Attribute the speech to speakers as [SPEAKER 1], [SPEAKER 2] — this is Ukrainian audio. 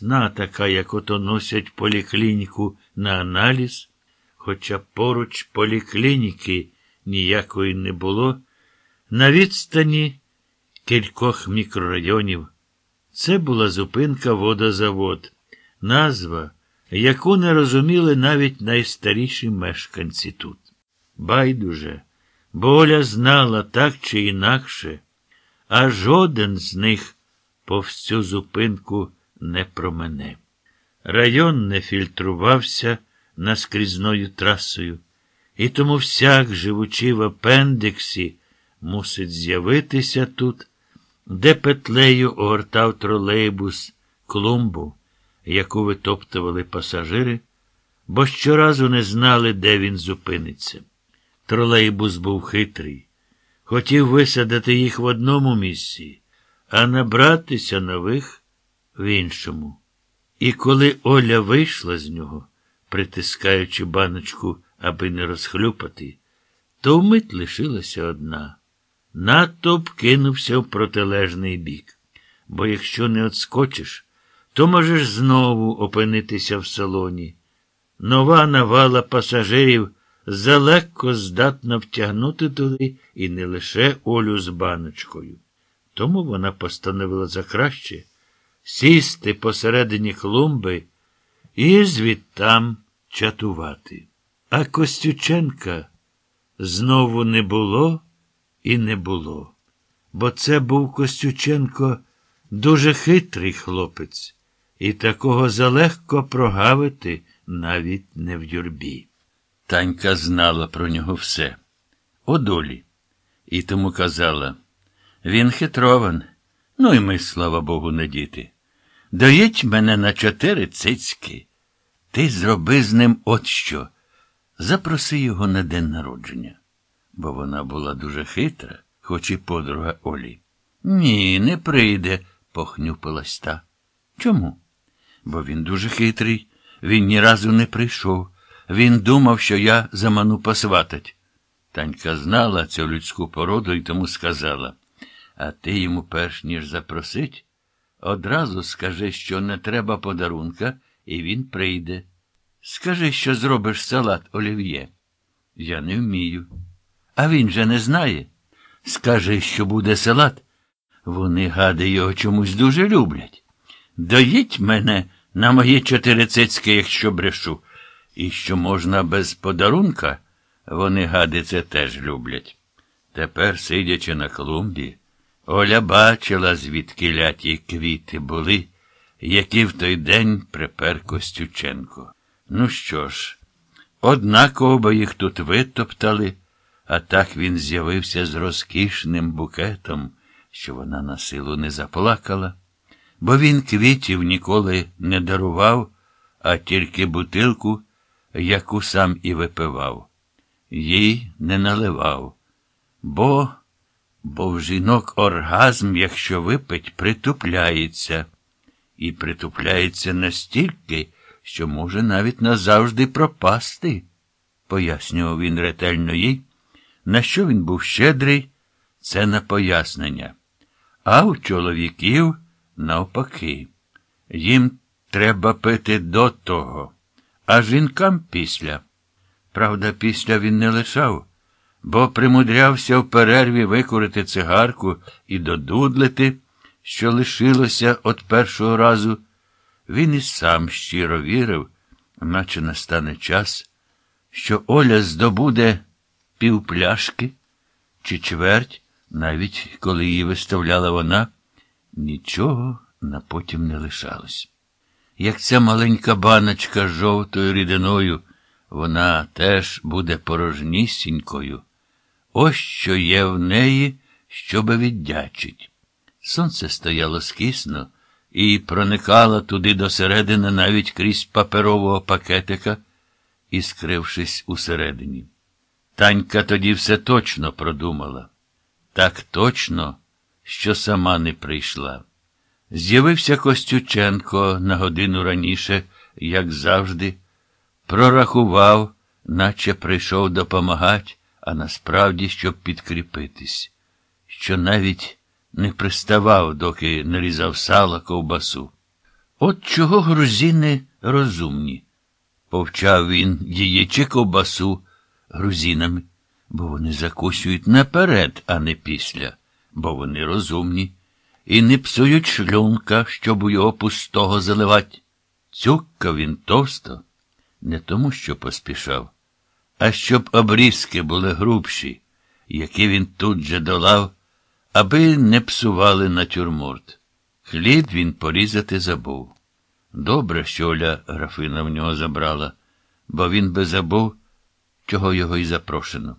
[SPEAKER 1] міцна, така, як ото носять поліклініку на аналіз, хоча поруч поліклініки ніякої не було, на відстані кількох мікрорайонів. Це була зупинка водозавод, назва, яку не розуміли навіть найстаріші мешканці тут. Байдуже, бо Оля знала так чи інакше, а жоден з них повз цю зупинку не промене. Район не фільтрувався наскрізною трасою, і тому всяк, живучи в апендиксі, мусить з'явитися тут, де петлею огортав тролейбус клумбу, яку витоптували пасажири, бо щоразу не знали, де він зупиниться. Тролейбус був хитрий, хотів висадити їх в одному місці, а набратися нових в іншому. І коли Оля вийшла з нього, притискаючи баночку, аби не розхлюпати, то вмить лишилася одна. Натовп кинувся в протилежний бік. Бо якщо не отскочиш, то можеш знову опинитися в салоні. Нова навала пасажирів залегко здатна втягнути туди і не лише Олю з баночкою. Тому вона постановила за краще сісти посередині клумби і звідтам чатувати. А Костюченка знову не було і не було. Бо це був Костюченко дуже хитрий хлопець, і такого залегко прогавити навіть не в юрбі. Танька знала про нього все. О долі. І тому казала він хитрован, ну і ми, слава Богу, не діти. Доїть мене на чотири цицьки. Ти зроби з ним от що. Запроси його на день народження. Бо вона була дуже хитра, хоч і подруга Олі. Ні, не прийде, похнюпилась та. Чому? Бо він дуже хитрий, він ні разу не прийшов. Він думав, що я заману посватать. Танька знала цю людську породу і тому сказала, а ти йому, перш ніж запросить, одразу скажи, що не треба подарунка, і він прийде. Скажи, що зробиш салат олів'є. Я не вмію. А він же не знає. Скажи, що буде салат. Вони, гади, його чомусь дуже люблять. Доїть мене на мої чотири цицьки, якщо брешу. І що можна без подарунка, вони, гади, це теж люблять. Тепер, сидячи на клумбі, Оля бачила, звідки ляті квіти були, які в той день припер Костюченко. Ну що ж, однаково би їх тут витоптали, а так він з'явився з розкішним букетом, що вона на силу не заплакала, бо він квітів ніколи не дарував, а тільки бутилку, яку сам і випивав. Їй не наливав, бо бо в жінок оргазм, якщо випить, притупляється, і притупляється настільки, що може навіть назавжди пропасти, пояснював він ретельно їй, на що він був щедрий, це на пояснення. А у чоловіків навпаки. Їм треба пити до того, а жінкам після. Правда, після він не лишав, бо примудрявся в перерві викурити цигарку і додудлити, що лишилося від першого разу. Він і сам щиро вірив, наче настане час, що Оля здобуде півпляшки чи чверть, навіть коли її виставляла вона, нічого на потім не лишалось. Як ця маленька баночка з жовтою рідиною, вона теж буде порожнісінькою. Ось що є в неї, щоби віддячить. Сонце стояло скісно і проникало туди досередини навіть крізь паперового пакетика, і скрившись усередині. Танька тоді все точно продумала. Так точно, що сама не прийшла. З'явився Костюченко на годину раніше, як завжди, прорахував, наче прийшов допомагати, а насправді, щоб підкріпитись, що навіть не приставав, доки нарізав сало ковбасу. От чого грузини розумні. Повчав він її чи ковбасу грузинами, бо вони закусюють наперед, а не після, бо вони розумні, і не псують шлюнка, щоб у його пустого заливать. Цюккав він товсто, не тому, що поспішав, а щоб обрізки були грубші, які він тут же долав, аби не псували натюрморт. Хліб він порізати забув. Добре, що Оля графина в нього забрала, бо він би забув, чого його й запрошено.